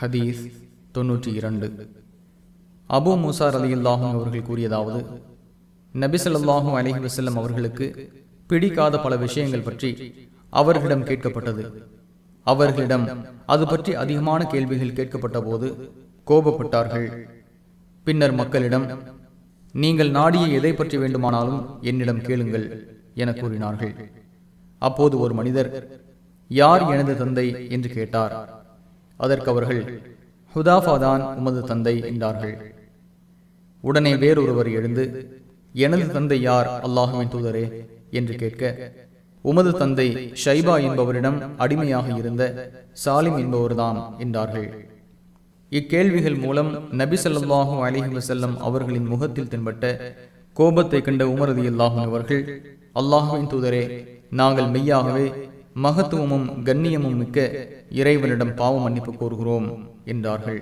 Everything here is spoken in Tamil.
ஹதீஸ் தொன்னூற்றி இரண்டு. அபு முசார் அலி அல்லாஹும் அவர்கள் கூறியதாவது நபிசல்லாஹும் அலஹி வசல்லம் அவர்களுக்கு பிடிக்காத பல விஷயங்கள் பற்றி அவர்களிடம் கேட்கப்பட்டது. அவர்களிடம் அது பற்றி அதிகமான கேள்விகள் கேட்கப்பட்ட போது கோபப்பட்டார்கள். பின்னர் மக்களிடம் நீங்கள் நாடிய எதை பற்றி வேண்டுமானாலும் என்னிடம் கேளுங்கள் என கூறினார்கள். அப்போது ஒரு மனிதர் யார் எனது தந்தை? என்று கேட்டார். அதற்கு அவர்கள் ஹுதாஃபாதான் உமது தந்தை என்றார்கள். உடனே வேறொருவர் எழுந்து எனது தந்தை யார் அல்லாஹுவின் தூதரே? என்று கேட்க உமது தந்தை ஷைபா என்பவரிடம் அடிமையாக இருந்த சாலிம் என்பவர்தான் என்றார்கள். இக்கேள்விகள் மூலம் நபி அலிஹி வசல்லம் அவர்களின் முகத்தில் தென்பட்ட கோபத்தை கண்ட உமரதி அல்லாஹும் அவர்கள் அல்லாஹுவின் தூதரே நாங்கள் மெய்யாகவே மகத்துவமும் கண்ணியமும் மிக்க இறைவனிடம் பாவ மன்னிப்பு கோருகிறோம் என்றார்கள்.